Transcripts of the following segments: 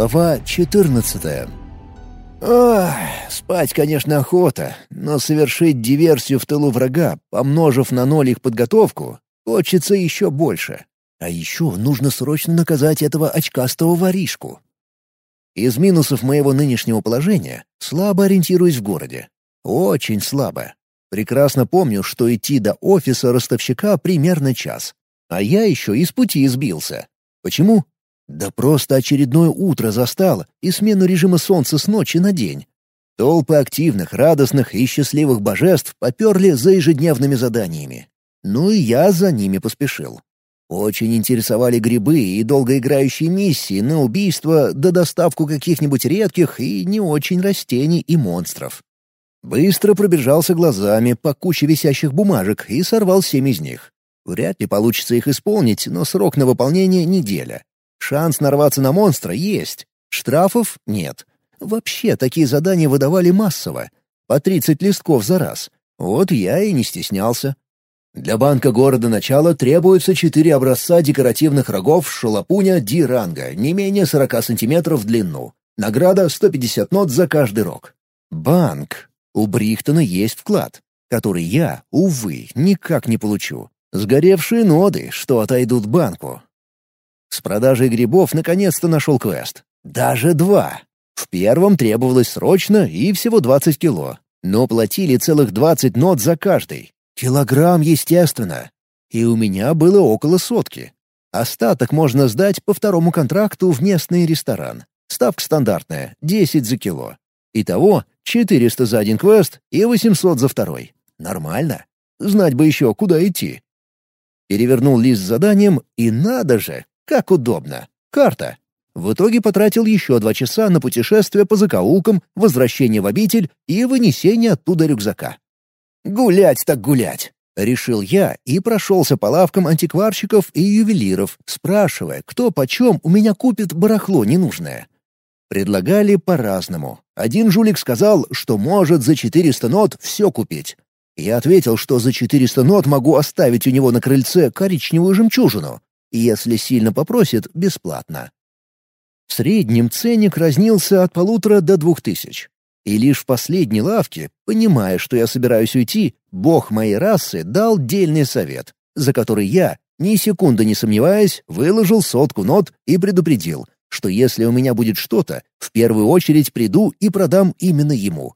Глава 14 Ах, спать, конечно, охота, но совершить диверсию в тылу врага, помножив на ноль их подготовку, хочется еще больше. А еще нужно срочно наказать этого очкастого воришку. Из минусов моего нынешнего положения слабо ориентируюсь в городе. Очень слабо. Прекрасно помню, что идти до офиса ростовщика примерно час. А я еще из пути сбился. Почему? Да просто очередное утро застало и смену режима солнца с ночи на день. Толпы активных, радостных и счастливых божеств поперли за ежедневными заданиями. Ну и я за ними поспешил. Очень интересовали грибы и долгоиграющие миссии на убийство да доставку каких-нибудь редких и не очень растений и монстров. Быстро пробежался глазами по куче висящих бумажек и сорвал семь из них. Вряд ли получится их исполнить, но срок на выполнение — неделя. Шанс нарваться на монстра есть. Штрафов нет. Вообще такие задания выдавали массово. По 30 листков за раз. Вот я и не стеснялся. Для банка города начала требуется четыре образца декоративных рогов шалапуня Ди-ранга, не менее 40 сантиметров в длину. Награда 150 нот за каждый рог. Банк. У Брихтона есть вклад, который я, увы, никак не получу. Сгоревшие ноды, что отойдут банку. С продажей грибов наконец-то нашел квест. Даже два. В первом требовалось срочно и всего 20 кило. Но платили целых 20 нот за каждый. Килограмм, естественно. И у меня было около сотки. Остаток можно сдать по второму контракту в местный ресторан. Ставка стандартная — 10 за кило. Итого 400 за один квест и 800 за второй. Нормально. Знать бы еще, куда идти. Перевернул лист с заданием, и надо же, как удобно. Карта. В итоге потратил еще два часа на путешествие по закоулкам, возвращение в обитель и вынесение оттуда рюкзака. «Гулять так гулять!» — решил я и прошелся по лавкам антикварщиков и ювелиров, спрашивая, кто почем у меня купит барахло ненужное. Предлагали по-разному. Один жулик сказал, что может за 400 нот все купить. Я ответил, что за 400 нот могу оставить у него на крыльце коричневую жемчужину, если сильно попросит, бесплатно. В среднем ценник разнился от полутора до двух тысяч. И лишь в последней лавке, понимая, что я собираюсь уйти, бог моей расы дал дельный совет, за который я, ни секунды не сомневаясь, выложил сотку нот и предупредил, что если у меня будет что-то, в первую очередь приду и продам именно ему.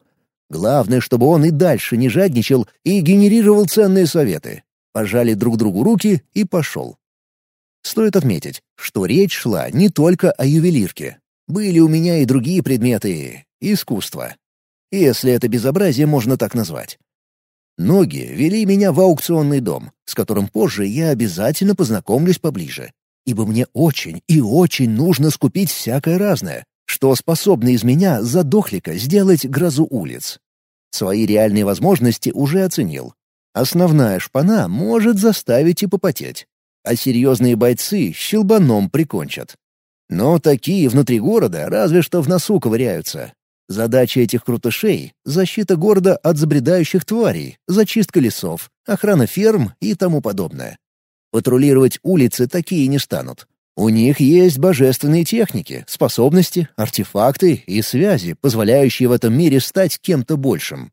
Главное, чтобы он и дальше не жадничал и генерировал ценные советы. Пожали друг другу руки и пошел. Стоит отметить, что речь шла не только о ювелирке. Были у меня и другие предметы искусства. Если это безобразие можно так назвать. Ноги вели меня в аукционный дом, с которым позже я обязательно познакомлюсь поближе. Ибо мне очень и очень нужно скупить всякое разное, что способно из меня задохлика сделать грозу улиц. Свои реальные возможности уже оценил. Основная шпана может заставить и попотеть а серьезные бойцы щелбаном прикончат. Но такие внутри города разве что в носу ковыряются. Задача этих крутышей — защита города от забредающих тварей, зачистка лесов, охрана ферм и тому подобное. Патрулировать улицы такие не станут. У них есть божественные техники, способности, артефакты и связи, позволяющие в этом мире стать кем-то большим.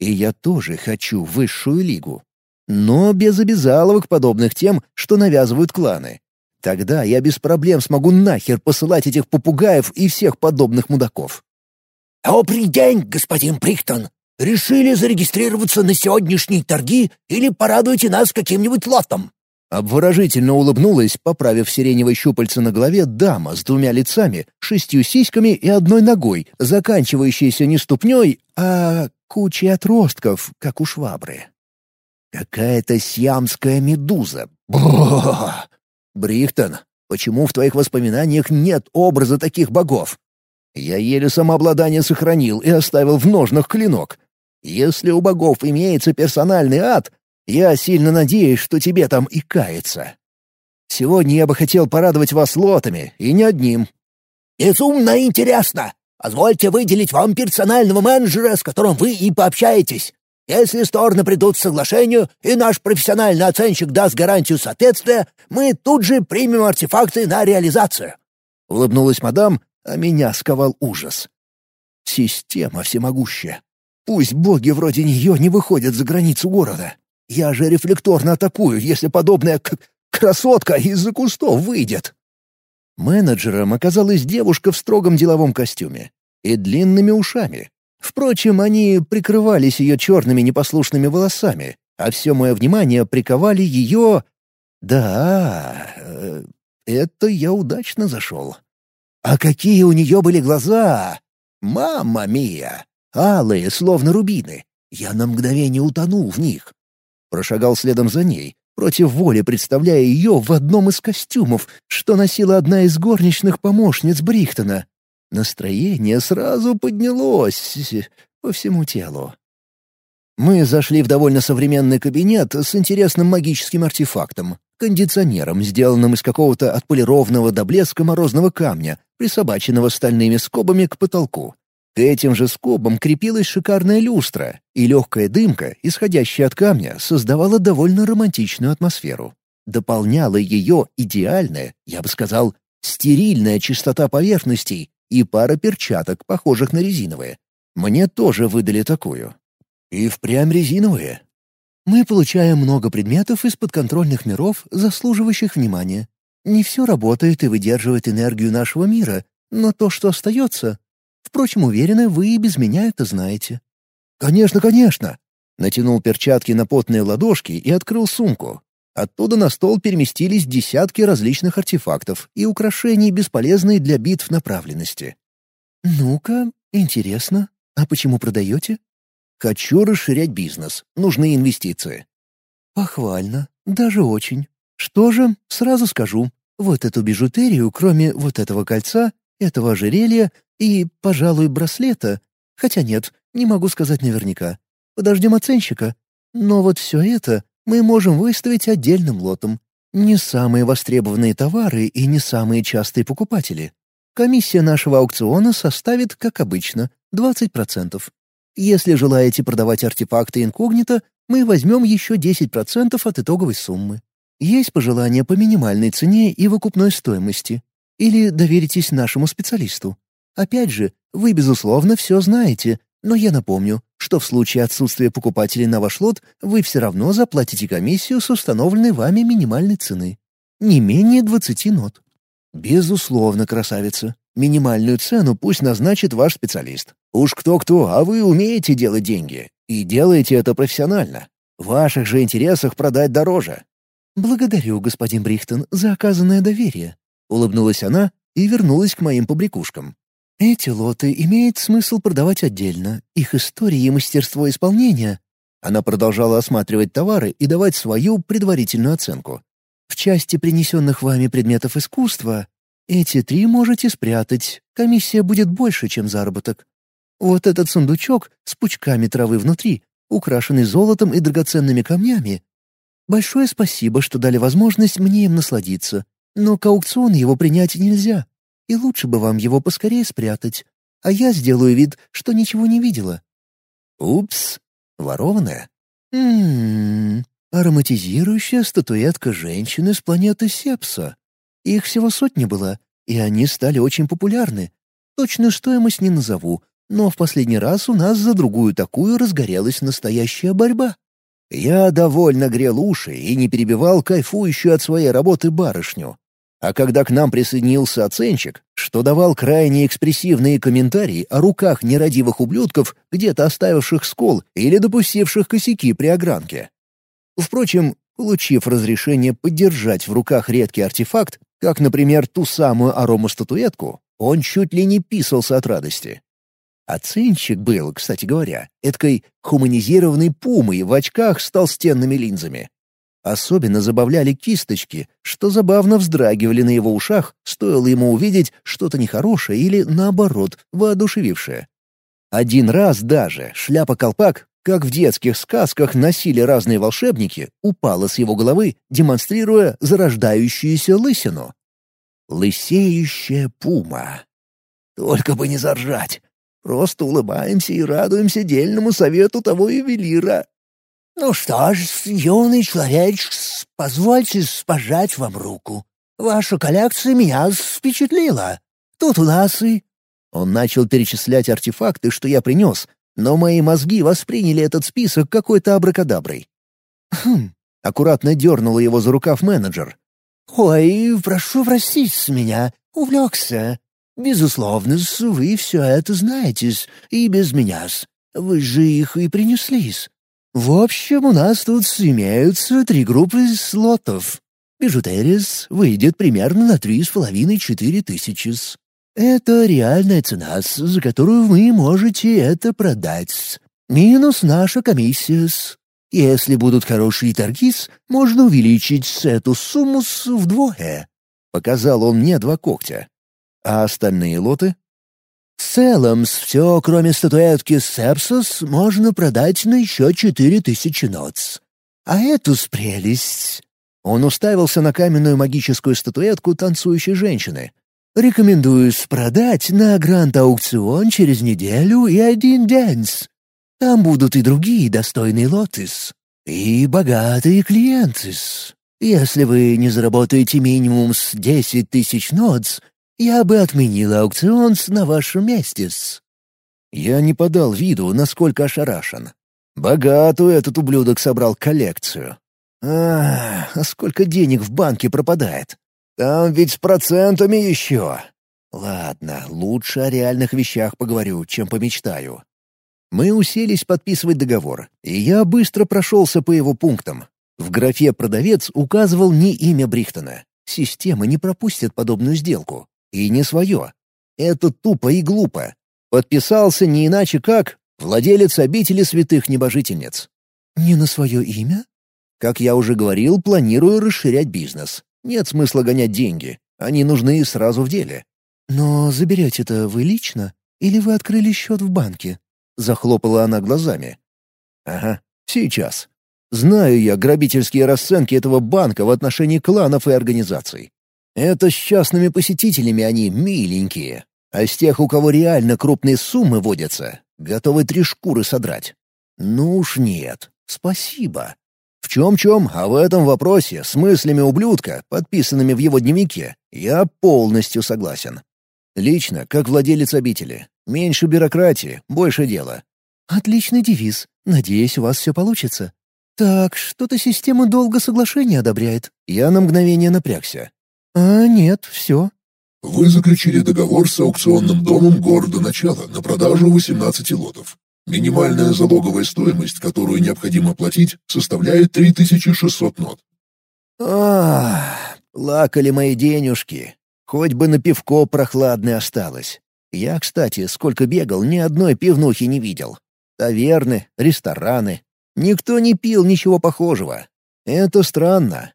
И я тоже хочу высшую лигу. Но без обязаловок подобных тем, что навязывают кланы. Тогда я без проблем смогу нахер посылать этих попугаев и всех подобных мудаков. «Добрый день, господин Прихтон! Решили зарегистрироваться на сегодняшние торги или порадуете нас каким-нибудь лотом?» Обворожительно улыбнулась, поправив сиреневое щупальце на голове, дама с двумя лицами, шестью сиськами и одной ногой, заканчивающейся не ступней, а кучей отростков, как у швабры. Какая-то сиамская медуза. Бррр! Брихтон, почему в твоих воспоминаниях нет образа таких богов? Я еле самообладание сохранил и оставил в ножнах клинок. Если у богов имеется персональный ад, я сильно надеюсь, что тебе там и кается. Сегодня я бы хотел порадовать вас лотами, и не одним. Безумно интересно. Позвольте выделить вам персонального менеджера, с которым вы и пообщаетесь. Если стороны придут к соглашению, и наш профессиональный оценщик даст гарантию соответствия, мы тут же примем артефакты на реализацию. — улыбнулась мадам, а меня сковал ужас. Система всемогущая. Пусть боги вроде нее не выходят за границу города. Я же рефлекторно атакую, если подобная красотка из-за кустов выйдет. Менеджером оказалась девушка в строгом деловом костюме и длинными ушами. Впрочем, они прикрывались ее черными непослушными волосами, а все мое внимание приковали ее... Да, э, это я удачно зашел. А какие у нее были глаза! Мама мия! Алые, словно рубины. Я на мгновение утонул в них. Прошагал следом за ней, против воли представляя ее в одном из костюмов, что носила одна из горничных помощниц Брихтона. Настроение сразу поднялось по всему телу. Мы зашли в довольно современный кабинет с интересным магическим артефактом, кондиционером, сделанным из какого-то отполированного до блеска морозного камня, присобаченного стальными скобами к потолку. К этим же скобам крепилась шикарная люстра, и легкая дымка, исходящая от камня, создавала довольно романтичную атмосферу. Дополняла ее идеальная, я бы сказал, стерильная чистота поверхностей и пара перчаток, похожих на резиновые. Мне тоже выдали такую. И впрямь резиновые. Мы получаем много предметов из подконтрольных миров, заслуживающих внимания. Не все работает и выдерживает энергию нашего мира, но то, что остается... Впрочем, уверена, вы и без меня это знаете. «Конечно, конечно!» Натянул перчатки на потные ладошки и открыл сумку. Оттуда на стол переместились десятки различных артефактов и украшений, бесполезные для битв направленности. «Ну-ка, интересно. А почему продаете?» Хочу расширять бизнес. Нужны инвестиции. Похвально. Даже очень. Что же, сразу скажу. Вот эту бижутерию, кроме вот этого кольца, этого ожерелья и, пожалуй, браслета. Хотя нет, не могу сказать наверняка. Подождем оценщика. Но вот все это мы можем выставить отдельным лотом. Не самые востребованные товары и не самые частые покупатели. Комиссия нашего аукциона составит, как обычно, 20%. Если желаете продавать артефакты инкогнито, мы возьмем еще 10% от итоговой суммы. Есть пожелания по минимальной цене и выкупной стоимости. Или доверитесь нашему специалисту. Опять же, вы, безусловно, все знаете, но я напомню, что в случае отсутствия покупателей на ваш лот вы все равно заплатите комиссию с установленной вами минимальной цены. Не менее 20 нот. Безусловно, красавица. Минимальную цену пусть назначит ваш специалист. Уж кто-кто, а вы умеете делать деньги. И делаете это профессионально. В ваших же интересах продать дороже. «Благодарю, господин Брихтон, за оказанное доверие», — улыбнулась она и вернулась к моим побрякушкам. «Эти лоты имеет смысл продавать отдельно. Их история и мастерство исполнения...» Она продолжала осматривать товары и давать свою предварительную оценку. «В части принесенных вами предметов искусства эти три можете спрятать, комиссия будет больше, чем заработок. Вот этот сундучок с пучками травы внутри, украшенный золотом и драгоценными камнями. Большое спасибо, что дали возможность мне им насладиться, но к аукциону его принять нельзя, и лучше бы вам его поскорее спрятать, а я сделаю вид, что ничего не видела». «Упс, ворованная?» «Ммм, ароматизирующая статуэтка женщины с планеты Сепса. Их всего сотни было, и они стали очень популярны. Точную стоимость не назову, но в последний раз у нас за другую такую разгорелась настоящая борьба. Я довольно грел уши и не перебивал кайфующую от своей работы барышню. А когда к нам присоединился оценщик, что давал крайне экспрессивные комментарии о руках нерадивых ублюдков, где-то оставивших скол или допустивших косяки при огранке. Впрочем, получив разрешение подержать в руках редкий артефакт, как, например, ту самую аромастатуэтку, он чуть ли не писался от радости. Оценщик был, кстати говоря, эткой хуманизированной пумой в очках с толстенными линзами. Особенно забавляли кисточки, что забавно вздрагивали на его ушах, стоило ему увидеть что-то нехорошее или, наоборот, воодушевившее. Один раз даже шляпа-колпак, как в детских сказках носили разные волшебники, упала с его головы, демонстрируя зарождающуюся лысину. Лысеющая пума. Только бы не заржать. Просто улыбаемся и радуемся дельному совету того ювелира. «Ну что ж, юный человечек, позвольте пожать вам руку». Ваша коллекция меня впечатлила. Тут у нас и...» Он начал перечислять артефакты, что я принес, но мои мозги восприняли этот список какой-то абракадаброй. «Хм...» — аккуратно дернула его за рукав менеджер. «Ой, прошу простить с меня, увлекся. Безусловно, вы все это знаете, и без меня. Вы же их и принеслись. В общем, у нас тут имеются три группы слотов. Бижутерис выйдет примерно на три с половиной-четыре тысячи. Это реальная цена, за которую вы можете это продать. Минус наша комиссия. Если будут хорошие торги, можно увеличить эту сумму вдвое. Показал он мне два когтя. А остальные лоты? В целом, все, кроме статуэтки Сепсос, можно продать на еще четыре тысячи ноц. А эту с прелесть...» Он уставился на каменную магическую статуэтку танцующей женщины. «Рекомендую продать на гранд-аукцион через неделю и один день. Там будут и другие достойные лотыс, и богатые клиенты. Если вы не заработаете минимум с десять тысяч ноц, я бы отменил аукцион на вашем месте. Я не подал виду, насколько ошарашен. Богатую этот ублюдок собрал коллекцию. А сколько денег в банке пропадает? Там ведь с процентами еще. Ладно, лучше о реальных вещах поговорю, чем помечтаю. Мы уселись подписывать договор, и я быстро прошелся по его пунктам. В графе «Продавец» указывал не имя Брихтона. Система не пропустит подобную сделку. И не свое. Это тупо и глупо. Подписался не иначе как владелец обители святых небожительниц. «Не на свое имя?» Как я уже говорил, планирую расширять бизнес. Нет смысла гонять деньги. Они нужны сразу в деле. «Но заберете-то вы лично? Или вы открыли счет в банке?» Захлопала она глазами. «Ага, сейчас. Знаю я грабительские расценки этого банка в отношении кланов и организаций. Это с частными посетителями они миленькие, а с тех, у кого реально крупные суммы водятся, готовы три шкуры содрать. Ну уж нет, спасибо. В чем-чем, а в этом вопросе с мыслями ублюдка, подписанными в его дневнике, я полностью согласен. Лично, как владелец обители, меньше бюрократии, больше дела. Отличный девиз. Надеюсь, у вас все получится. Так, что-то система долго соглашения одобряет. Я на мгновение напрягся. «А нет, все». «Вы заключили договор с аукционным домом города начала на продажу 18 лотов. Минимальная залоговая стоимость, которую необходимо платить, составляет 3600 нот». «Ах, плакали мои денежки. Хоть бы на пивко прохладное осталось. Я, кстати, сколько бегал, ни одной пивнухи не видел. Таверны, рестораны. Никто не пил ничего похожего. Это странно».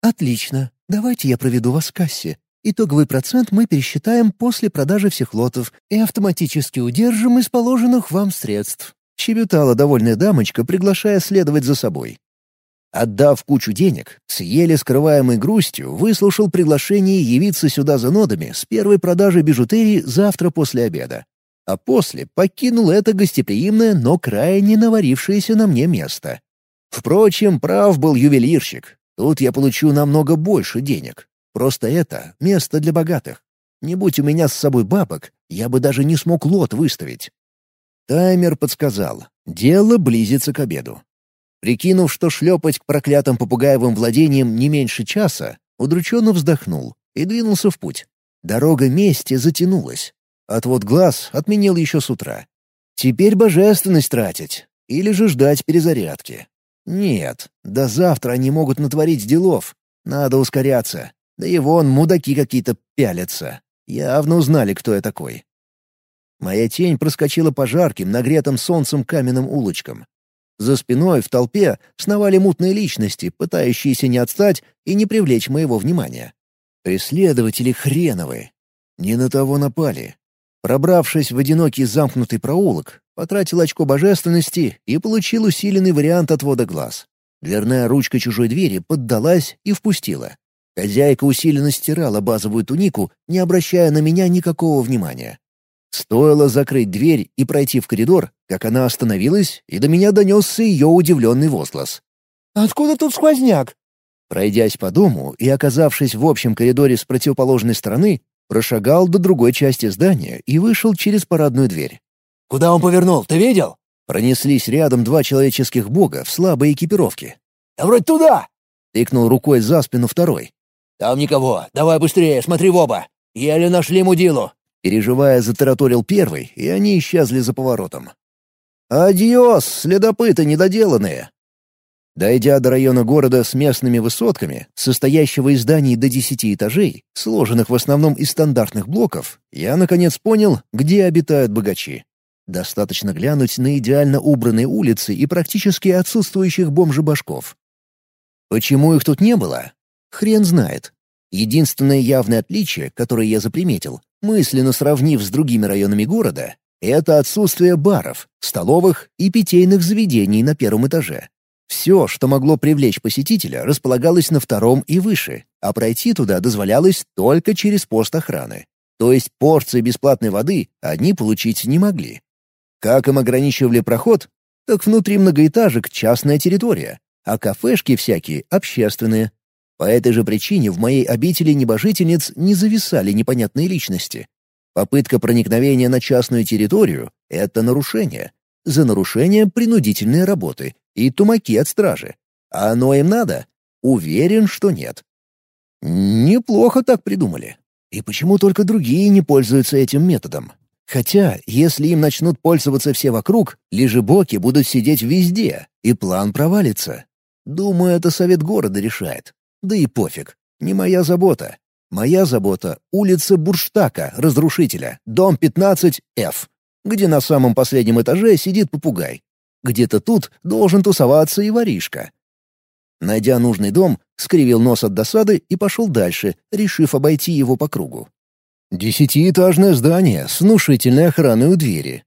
«Отлично. Давайте я проведу вас к кассе. Итоговый процент мы пересчитаем после продажи всех лотов и автоматически удержим из положенных вам средств», — щебетала довольная дамочка, приглашая следовать за собой. Отдав кучу денег, с еле скрываемой грустью выслушал приглашение явиться сюда за нодами с первой продажи бижутерии завтра после обеда. А после покинул это гостеприимное, но крайне наварившееся на мне место. Впрочем, прав был ювелирщик. Тут я получу намного больше денег. Просто это — место для богатых. Не будь у меня с собой бабок, я бы даже не смог лот выставить. Таймер подсказал. Дело близится к обеду. Прикинув, что шлепать к проклятым попугаевым владениям не меньше часа, удрученно вздохнул и двинулся в путь. Дорога мести затянулась. Отвод глаз отменил еще с утра. Теперь божественность тратить или же ждать перезарядки. Нет, до завтра они могут натворить делов. Надо ускоряться. Да и вон мудаки какие-то пялятся. Явно узнали, кто я такой. Моя тень проскочила по жарким, нагретым солнцем каменным улочкам. За спиной в толпе сновали мутные личности, пытающиеся не отстать и не привлечь моего внимания. Преследователи хреновы. Не на того напали. Пробравшись в одинокий замкнутый проулок, потратил очко божественности и получил усиленный вариант отвода глаз. Дверная ручка чужой двери поддалась и впустила. Хозяйка усиленно стирала базовую тунику, не обращая на меня никакого внимания. Стоило закрыть дверь и пройти в коридор, как она остановилась, и до меня донесся ее удивленный возглас. «Откуда тут сквозняк?» Пройдясь по дому и оказавшись в общем коридоре с противоположной стороны, прошагал до другой части здания и вышел через парадную дверь. «Куда он повернул, ты видел?» Пронеслись рядом два человеческих бога в слабой экипировке. «Да вроде туда!» — тыкнул рукой за спину второй. «Там никого. Давай быстрее, смотри в оба. Еле нашли мудилу». Переживая, затараторил первый, и они исчезли за поворотом. «Адьос, следопыты недоделанные!» Дойдя до района города с местными высотками, состоящего из зданий до десяти этажей, сложенных в основном из стандартных блоков, я наконец понял, где обитают богачи. Достаточно глянуть на идеально убранные улицы и практически отсутствующих бомжебашков. Почему их тут не было? Хрен знает. Единственное явное отличие, которое я заприметил, мысленно сравнив с другими районами города, это отсутствие баров, столовых и питейных заведений на первом этаже. Все, что могло привлечь посетителя, располагалось на втором и выше, а пройти туда дозволялось только через пост охраны. То есть порции бесплатной воды они получить не могли. Как им ограничивали проход? Так внутри многоэтажек частная территория, а кафешки всякие общественные. По этой же причине в моей обители небожительниц не зависали непонятные личности. Попытка проникновения на частную территорию — это нарушение. За нарушение — принудительные работы и тумаки от стражи. А оно им надо? Уверен, что нет. Неплохо так придумали. И почему только другие не пользуются этим методом? Хотя, если им начнут пользоваться все вокруг, лежебоки будут сидеть везде, и план провалится. Думаю, это совет города решает. Да и пофиг. Не моя забота. Моя забота — улица Бурштака, разрушителя, дом 15F, где на самом последнем этаже сидит попугай. Где-то тут должен тусоваться и воришка. Найдя нужный дом, скривил нос от досады и пошел дальше, решив обойти его по кругу. Десятиэтажное здание с внушительной охраной у двери.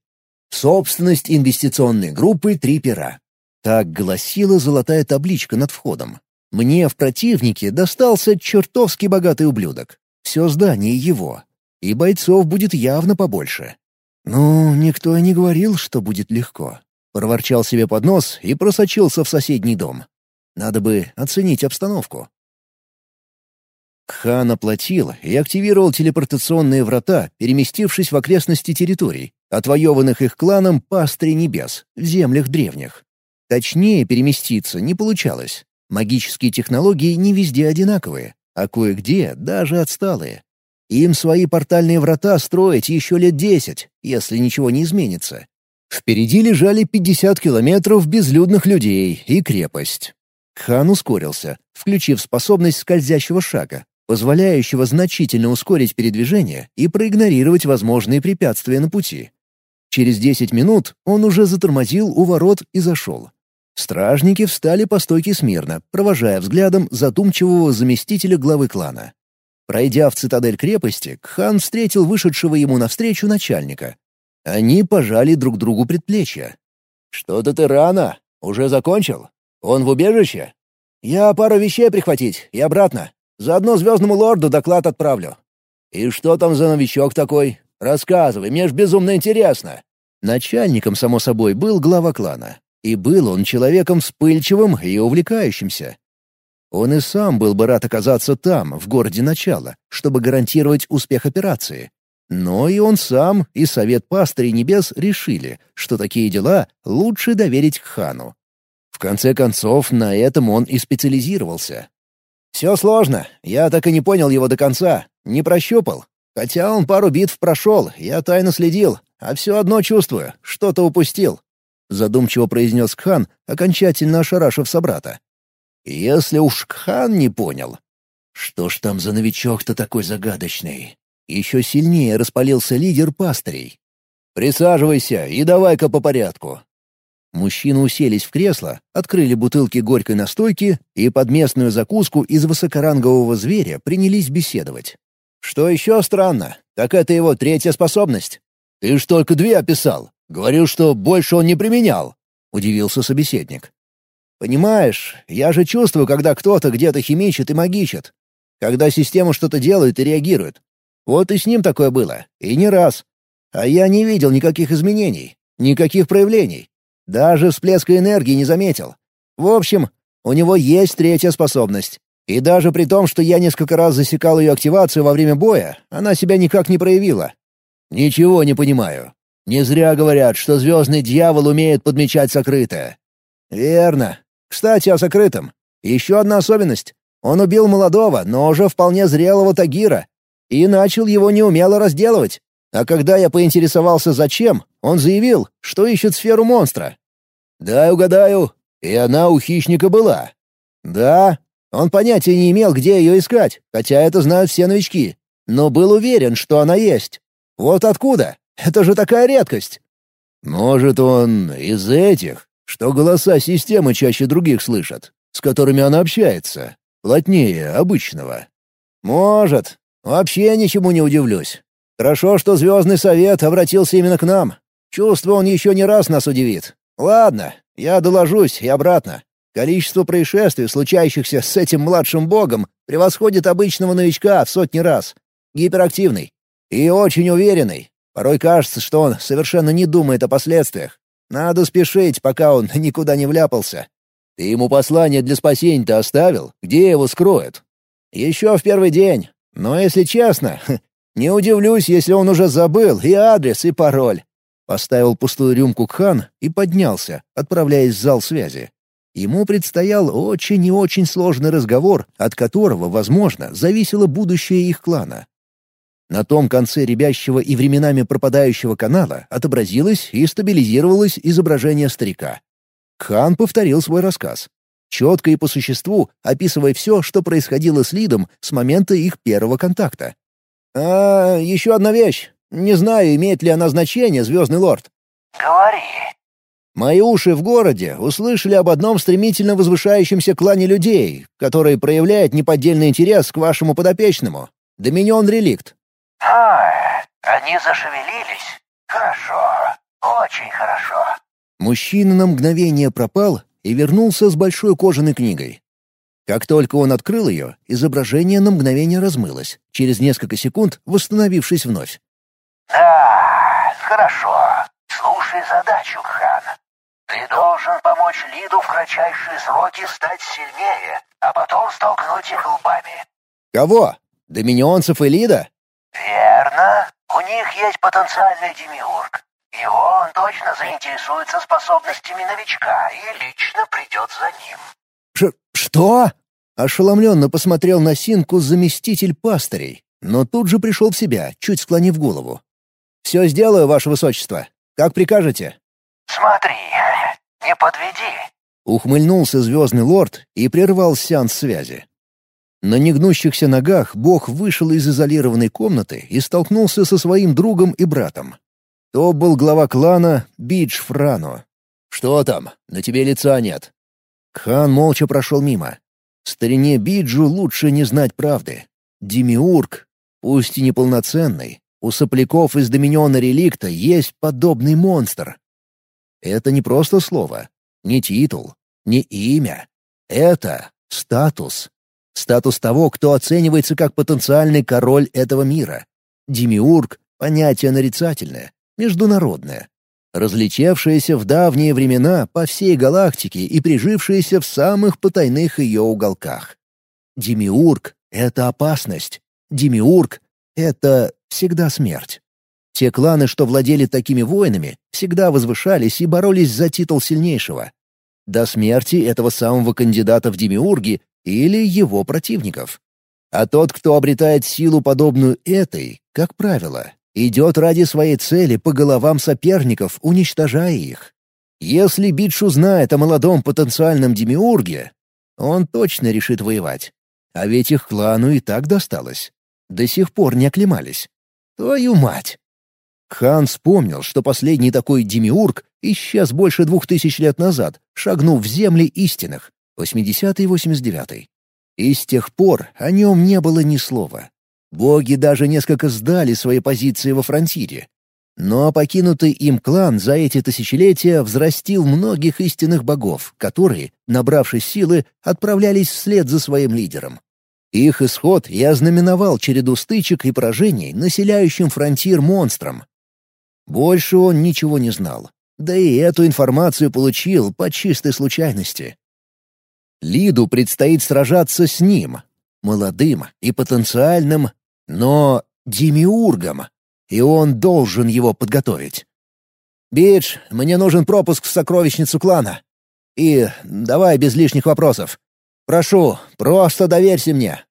Собственность инвестиционной группы «Три пера». Так гласила золотая табличка над входом. Мне в противнике достался чертовски богатый ублюдок. Все здание его. И бойцов будет явно побольше. Ну, никто и не говорил, что будет легко. Проворчал себе под нос и просочился в соседний дом. Надо бы оценить обстановку. Хан оплатил и активировал телепортационные врата, переместившись в окрестности территорий, отвоеванных их кланом Пастри Небес, в землях древних. Точнее переместиться не получалось. Магические технологии не везде одинаковые, а кое-где даже отсталые. Им свои портальные врата строить еще лет десять, если ничего не изменится. Впереди лежали 50 километров безлюдных людей и крепость. Хан ускорился, включив способность скользящего шага, позволяющего значительно ускорить передвижение и проигнорировать возможные препятствия на пути. Через 10 минут он уже затормозил у ворот и зашел. Стражники встали по стойке смирно, провожая взглядом задумчивого заместителя главы клана. Пройдя в цитадель крепости, Кхан встретил вышедшего ему навстречу начальника. Они пожали друг другу предплечья. «Что-то ты рано. Уже закончил? Он в убежище?» «Я пару вещей прихватить и обратно. Заодно звездному лорду доклад отправлю». «И что там за новичок такой? Рассказывай, мне ж безумно интересно». Начальником, само собой, был глава клана. И был он человеком вспыльчивым и увлекающимся. Он и сам был бы рад оказаться там, в городе начала, чтобы гарантировать успех операции. Но и он сам, и Совет Пастырей Небес решили, что такие дела лучше доверить хану. В конце концов, на этом он и специализировался. «Все сложно. Я так и не понял его до конца. Не прощупал. Хотя он пару битв прошел, я тайно следил, а все одно чувствую, что-то упустил задумчиво произнес Кхан, окончательно ошарашив собрата. «Если уж Кхан не понял, что ж там за новичок-то такой загадочный?» Еще сильнее распалился лидер пастырей. «Присаживайся и давай-ка по порядку». Мужчины уселись в кресло, открыли бутылки горькой настойки и под местную закуску из высокорангового зверя принялись беседовать. «Что еще странно, так это его третья способность. Ты ж только две описал. Говорил, что больше он не применял», — удивился собеседник. «Понимаешь, я же чувствую, когда кто-то где-то химичит и магичит. Когда система что-то делает и реагирует. Вот и с ним такое было, и не раз. А я не видел никаких изменений, никаких проявлений. Даже всплеска энергии не заметил. В общем, у него есть третья способность. И даже при том, что я несколько раз засекал ее активацию во время боя, она себя никак не проявила. Ничего не понимаю. Не зря говорят, что звездный дьявол умеет подмечать сокрытое. Верно. Кстати, о сокрытом. Еще одна особенность. Он убил молодого, но уже вполне зрелого Тагира. И начал его неумело разделывать. А когда я поинтересовался, зачем, он заявил, что ищет сферу монстра. «Дай угадаю, и она у хищника была». «Да, он понятия не имел, где ее искать, хотя это знают все новички, но был уверен, что она есть. Вот откуда? Это же такая редкость!» «Может, он из этих, что голоса системы чаще других слышат, с которыми она общается, плотнее обычного?» «Может. Вообще ничему не удивлюсь. Хорошо, что Звездный Совет обратился именно к нам. Чувствую, он еще не раз нас удивит. Ладно, я доложусь и обратно. Количество происшествий, случающихся с этим младшим богом, превосходит обычного новичка в сотни раз. Гиперактивный. И очень уверенный. Порой кажется, что он совершенно не думает о последствиях. Надо спешить, пока он никуда не вляпался. Ты ему послание для спасения-то оставил? Где его скроют? Еще в первый день. Но, если честно, Не удивлюсь, если он уже забыл и адрес, и пароль. Поставил пустую рюмку Кхан и поднялся, отправляясь в зал связи. Ему предстоял очень и очень сложный разговор, от которого, возможно, зависело будущее их клана. На том конце ребящего и временами пропадающего канала отобразилось и стабилизировалось изображение старика. Хан повторил свой рассказ, четко и по существу описывая все, что происходило с Лидом с момента их первого контакта. «А, еще одна вещь. Не знаю, имеет ли она значение, Звездный Лорд». «Говори». Мои уши в городе услышали об одном стремительно возвышающемся клане людей, который проявляет неподдельный интерес к вашему подопечному. Доминион Реликт. «А, они зашевелились? Хорошо, очень хорошо». Мужчина на мгновение пропал и вернулся с большой кожаной книгой. Как только он открыл ее, изображение на мгновение размылось, через несколько секунд восстановившись вновь. «Да, хорошо. Слушай задачу, Хан. Ты должен помочь Лиду в кратчайшие сроки стать сильнее, а потом столкнуть их лбами». «Кого? Доминионцев и Лида?» «Верно. У них есть потенциальный демиург. И он точно заинтересуется способностями новичка и лично придет за ним». Ш «Что?» Ошеломленно посмотрел на Синку заместитель пастырей, но тут же пришел в себя, чуть склонив голову. «Все сделаю, ваше высочество. Как прикажете?» «Смотри, не подведи!» Ухмыльнулся звездный лорд и прервал сеанс связи. На негнущихся ногах бог вышел из изолированной комнаты и столкнулся со своим другом и братом. То был глава клана Бидж Франо. «Что там? На тебе лица нет». Хан молча прошел мимо, Старине Биджу лучше не знать правды. Демиург, пусть и неполноценный, у сопляков из Доминиона Реликта есть подобный монстр. Это не просто слово, не титул, не имя. Это статус. Статус того, кто оценивается как потенциальный король этого мира. Демиург — понятие нарицательное, международное разлетевшаяся в давние времена по всей галактике и прижившаяся в самых потайных ее уголках. Демиург — это опасность. Демиург — это всегда смерть. Те кланы, что владели такими воинами, всегда возвышались и боролись за титул сильнейшего. До смерти этого самого кандидата в демиурги или его противников. А тот, кто обретает силу, подобную этой, как правило, Идет ради своей цели по головам соперников, уничтожая их. Если Бидшу знает о молодом потенциальном демиурге, он точно решит воевать. А ведь их клану и так досталось. До сих пор не оклемались. Твою мать! Хан вспомнил, что последний такой демиург исчез больше двух тысяч лет назад, шагнув в земли истинных, 80-й и 89-й. И с тех пор о нем не было ни слова. Боги даже несколько сдали свои позиции во фронтире. Но покинутый им клан за эти тысячелетия взрастил многих истинных богов, которые, набравшись силы, отправлялись вслед за своим лидером. Их исход и ознаменовал череду стычек и поражений, населяющим фронтир монстром. Больше он ничего не знал. Да и эту информацию получил по чистой случайности. Лиду предстоит сражаться с ним, молодым и потенциальным, но демиургом, и он должен его подготовить. «Бидж, мне нужен пропуск в сокровищницу клана. И давай без лишних вопросов. Прошу, просто доверься мне,